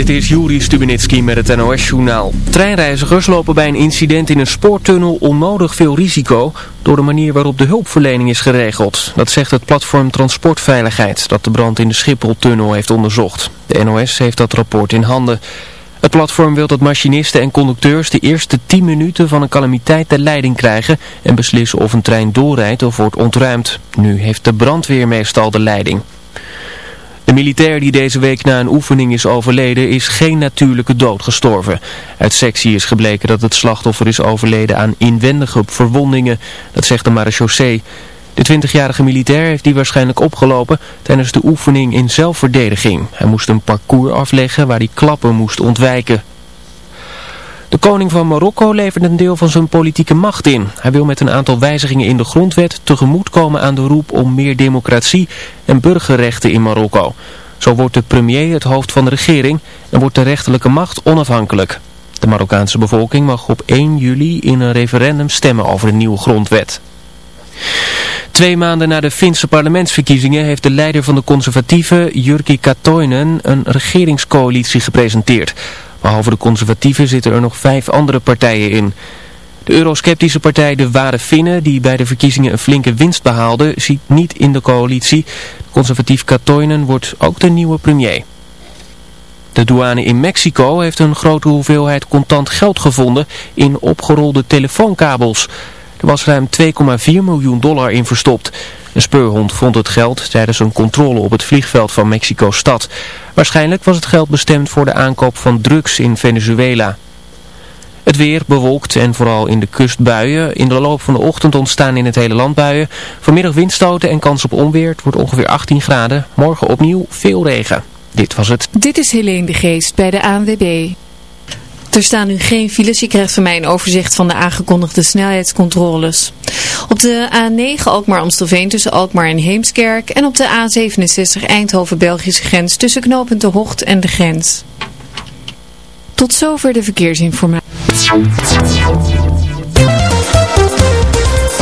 Dit is Juri Stubenitski met het NOS-journaal. Treinreizigers lopen bij een incident in een spoortunnel onnodig veel risico... door de manier waarop de hulpverlening is geregeld. Dat zegt het platform Transportveiligheid... dat de brand in de Schipholtunnel heeft onderzocht. De NOS heeft dat rapport in handen. Het platform wil dat machinisten en conducteurs de eerste 10 minuten van een calamiteit de leiding krijgen... en beslissen of een trein doorrijdt of wordt ontruimd. Nu heeft de brandweer meestal de leiding. De militair die deze week na een oefening is overleden is geen natuurlijke dood gestorven. Uit sectie is gebleken dat het slachtoffer is overleden aan inwendige verwondingen, dat zegt de marechaussee. De 20-jarige militair heeft die waarschijnlijk opgelopen tijdens de oefening in zelfverdediging. Hij moest een parcours afleggen waar hij klappen moest ontwijken. De koning van Marokko levert een deel van zijn politieke macht in. Hij wil met een aantal wijzigingen in de grondwet tegemoetkomen aan de roep om meer democratie en burgerrechten in Marokko. Zo wordt de premier het hoofd van de regering en wordt de rechterlijke macht onafhankelijk. De Marokkaanse bevolking mag op 1 juli in een referendum stemmen over een nieuwe grondwet. Twee maanden na de Finse parlementsverkiezingen heeft de leider van de conservatieven, Jyrki Katoinen, een regeringscoalitie gepresenteerd. Behalve de conservatieven zitten er nog vijf andere partijen in. De eurosceptische partij De Ware Finnen, die bij de verkiezingen een flinke winst behaalde, ziet niet in de coalitie. Conservatief Katoinen wordt ook de nieuwe premier. De douane in Mexico heeft een grote hoeveelheid contant geld gevonden in opgerolde telefoonkabels. Er was ruim 2,4 miljoen dollar in verstopt. Een speurhond vond het geld tijdens een controle op het vliegveld van Mexico-stad. Waarschijnlijk was het geld bestemd voor de aankoop van drugs in Venezuela. Het weer bewolkt en vooral in de kustbuien. In de loop van de ochtend ontstaan in het hele land buien. Vanmiddag windstoten en kans op onweer. Het wordt ongeveer 18 graden. Morgen opnieuw veel regen. Dit was het. Dit is Helene de Geest bij de ANWB. Er staan nu geen files. Je krijgt van mij een overzicht van de aangekondigde snelheidscontroles. Op de A9 Alkmaar-Amstelveen tussen Alkmaar en Heemskerk. En op de A67 Eindhoven-Belgische grens tussen knooppunt De Hocht en de grens. Tot zover de verkeersinformatie.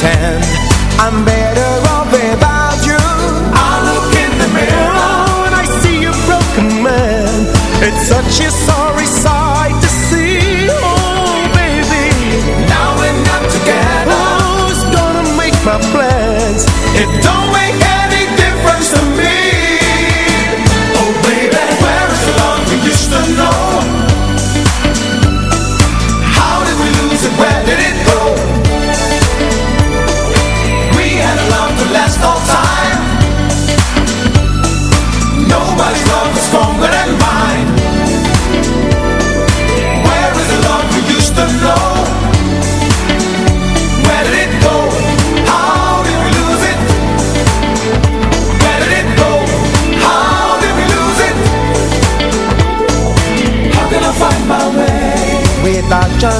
Just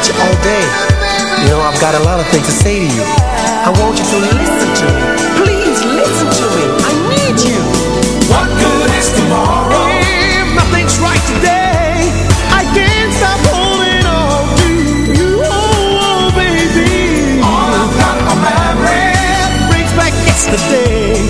with you all day. You know, I've got a lot of things to say to you. I want you to listen to me. Please listen to me. I need you. What good is tomorrow? If nothing's right today, I can't stop holding on to you. Oh, oh baby. All I've got my memories. Brings back yesterday.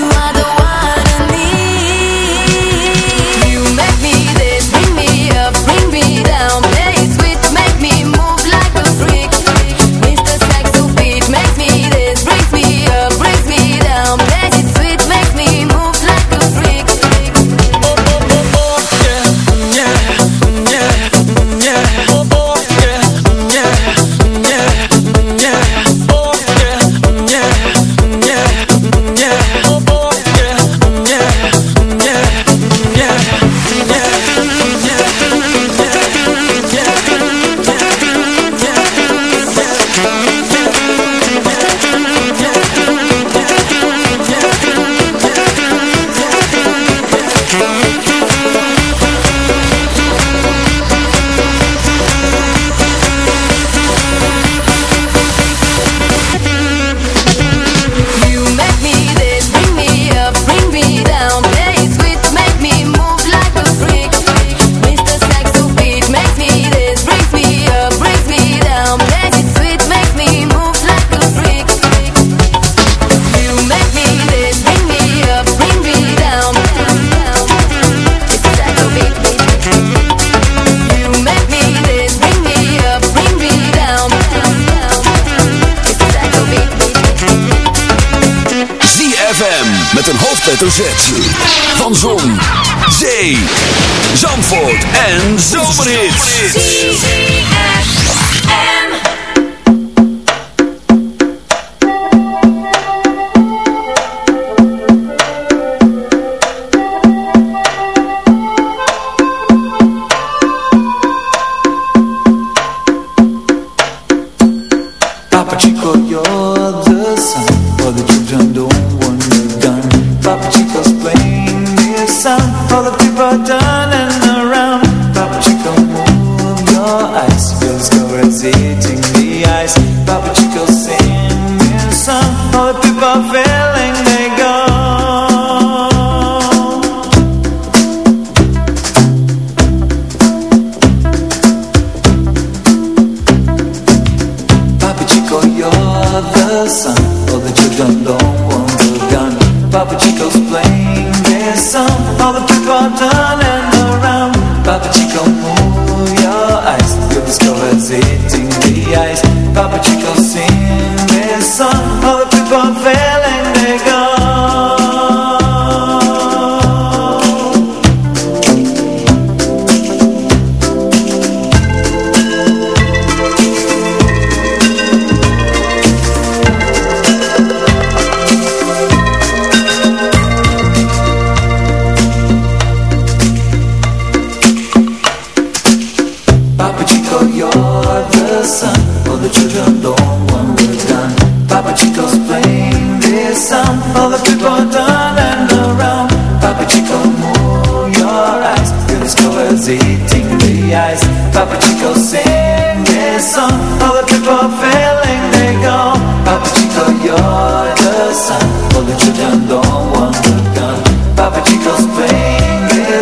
van Zon,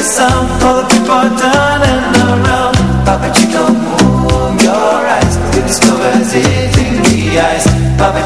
sound for the people turning around Papa Chico, move your eyes. It discovers it in the eyes. Papa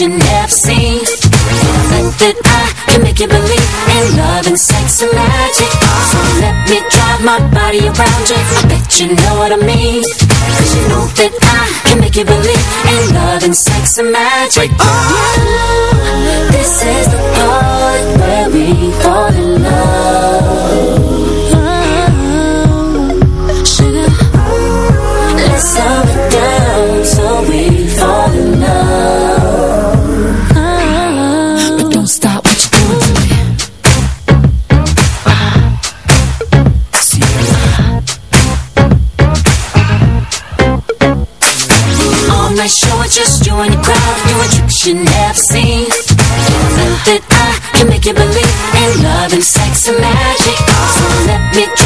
You never seen. Think that I can make you believe in love and sex and magic. So let me drive my body around you. I bet you know what I mean. Cause you know that I can make you believe in love and sex and magic. Oh, this is the part where we fall in love. Oh, sugar, let's you never seen. Think that I can make you believe in love and sex and magic. So let me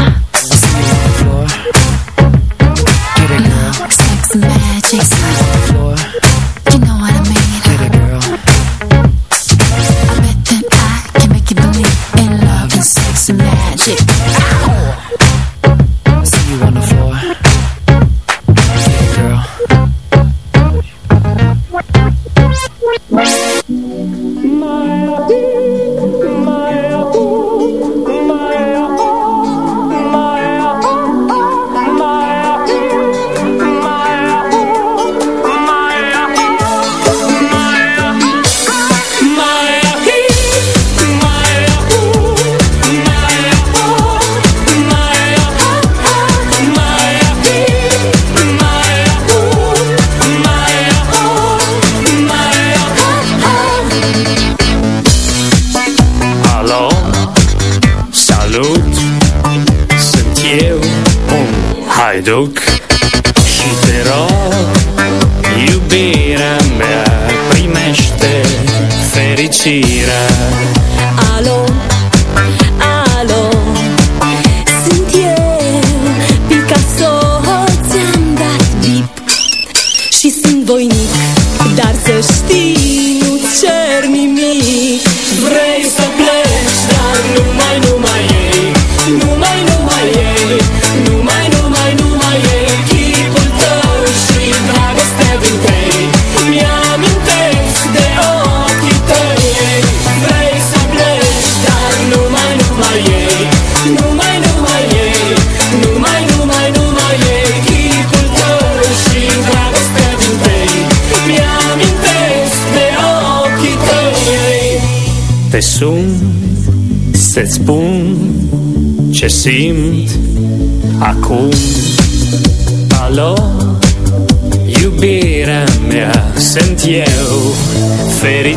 magic.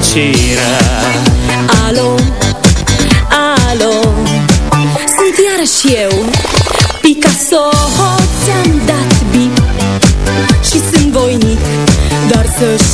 Fericirea. Alo, alo, sunt iarăși eu. Picasso, ți-am dat bip. Și sunt voinic, dar să știi,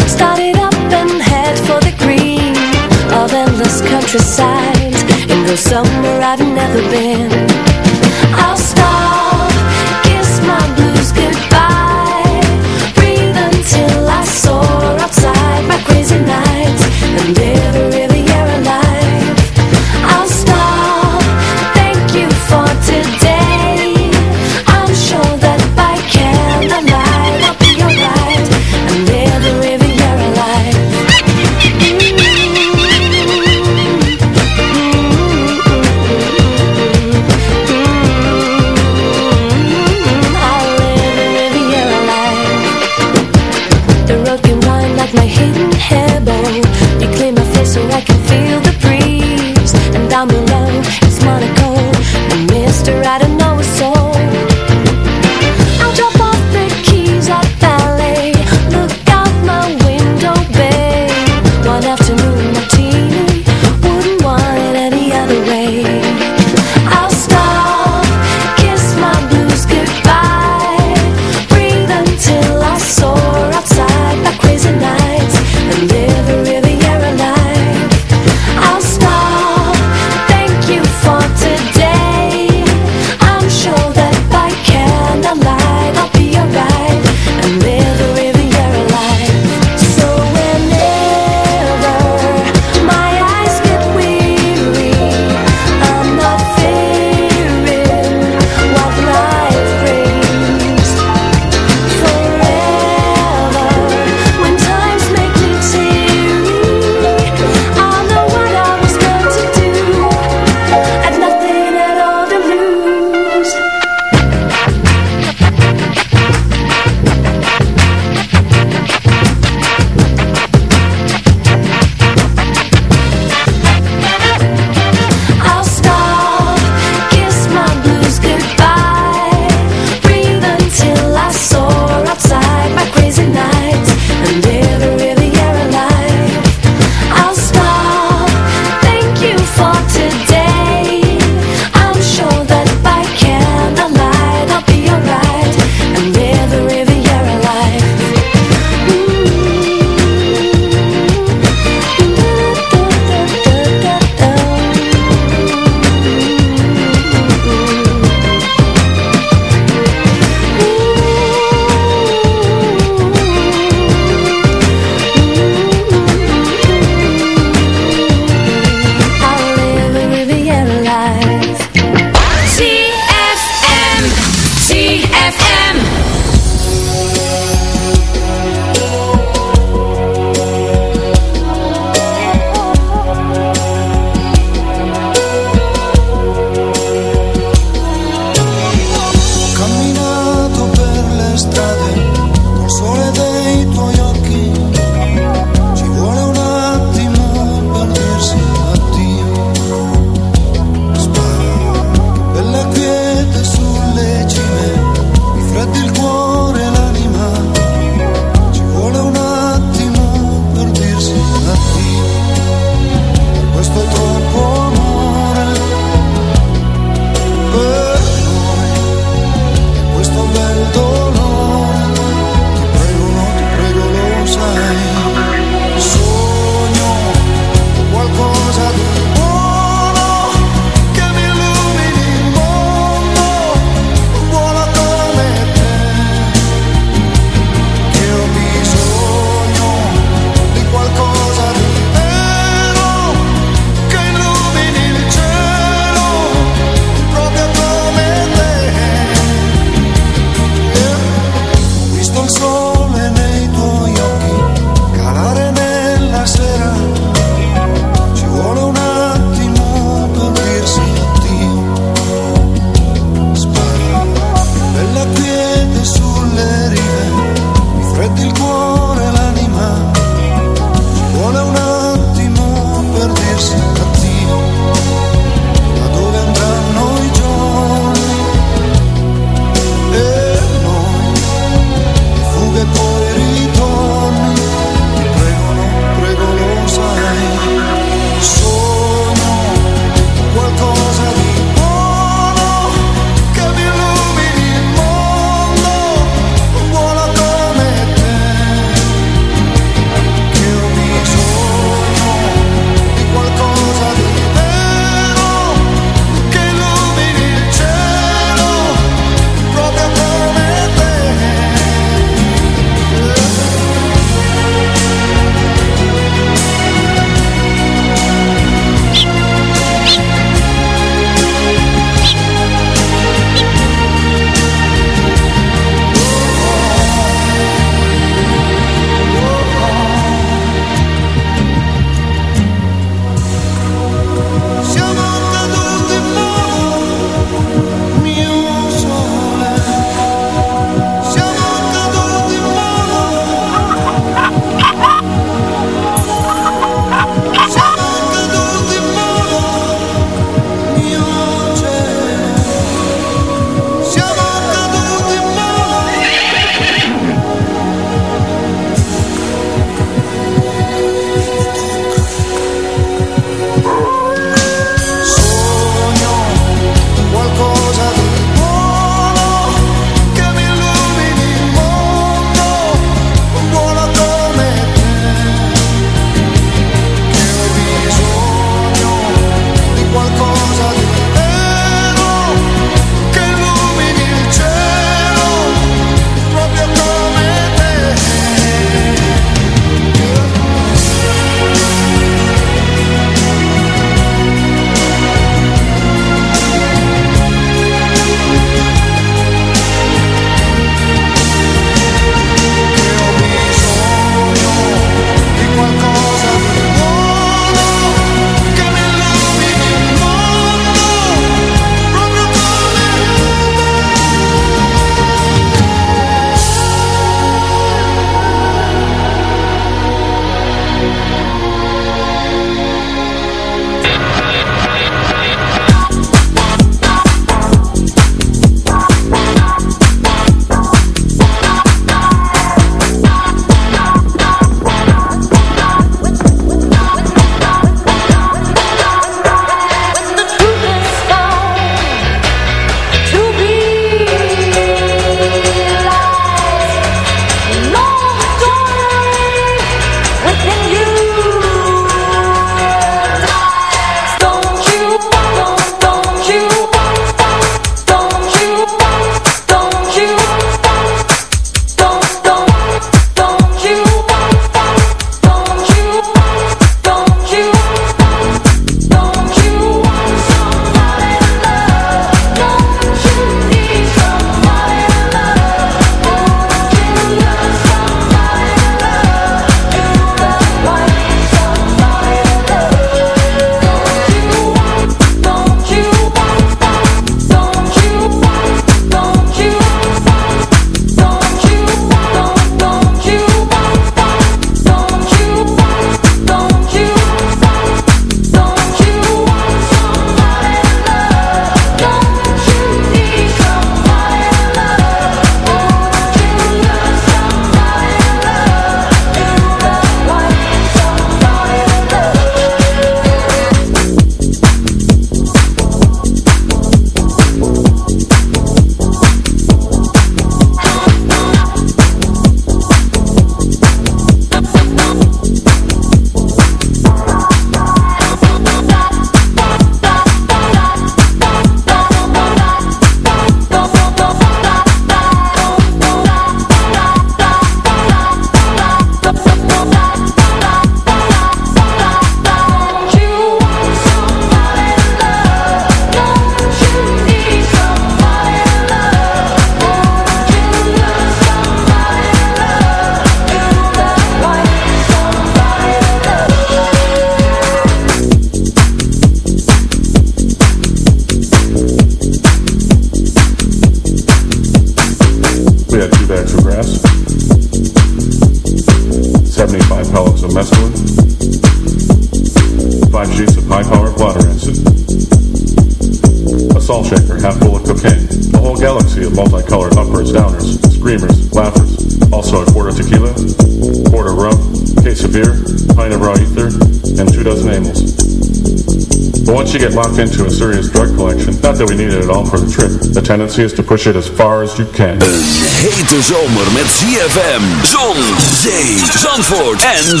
tendency is to push it as far as you can. Een hete zomer met ZFM, zon, zee, zandvoort en.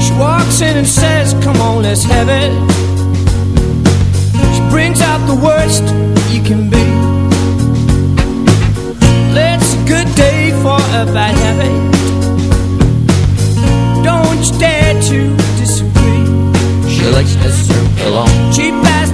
She walks in and says, come on, let's have it. She brings out the worst you can be. Let's a good day for a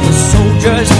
the soldiers.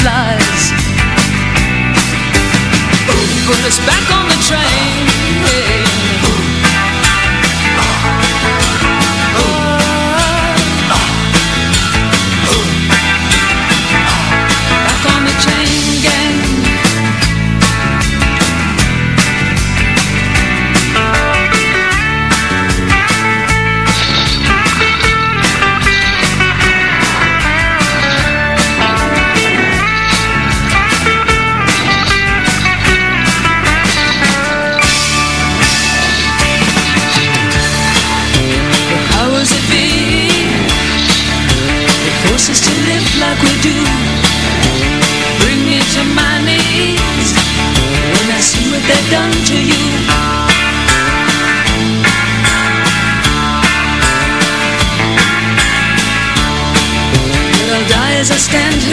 flies Ooh, put us back on the train yeah.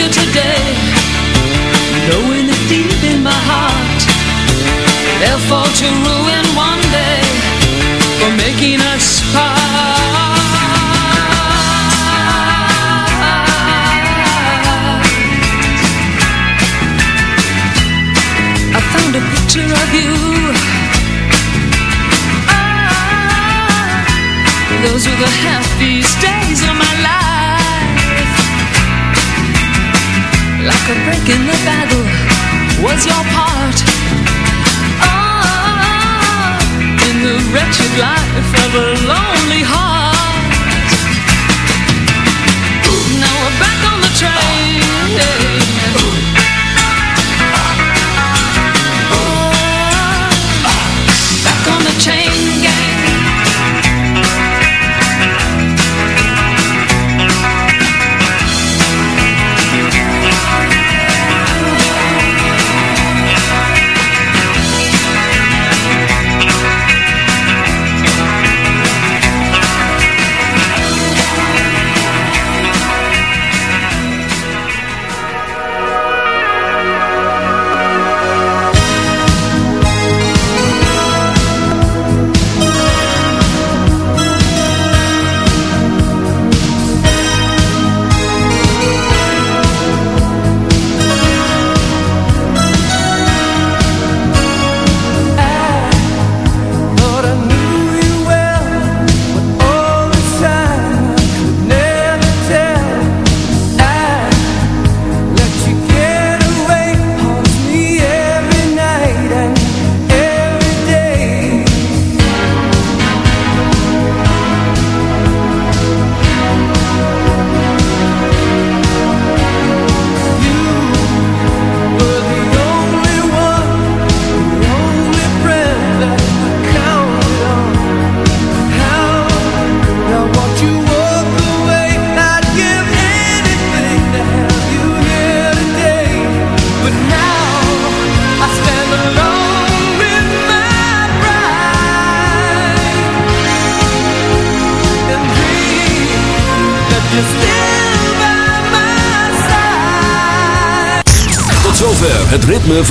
Today, knowing that deep in my heart, they'll fall to ruin one day for making us part. I found a picture of you. Ah, those were the happiest days A break in the battle was your part. Ah, in the wretched life of a lonely heart.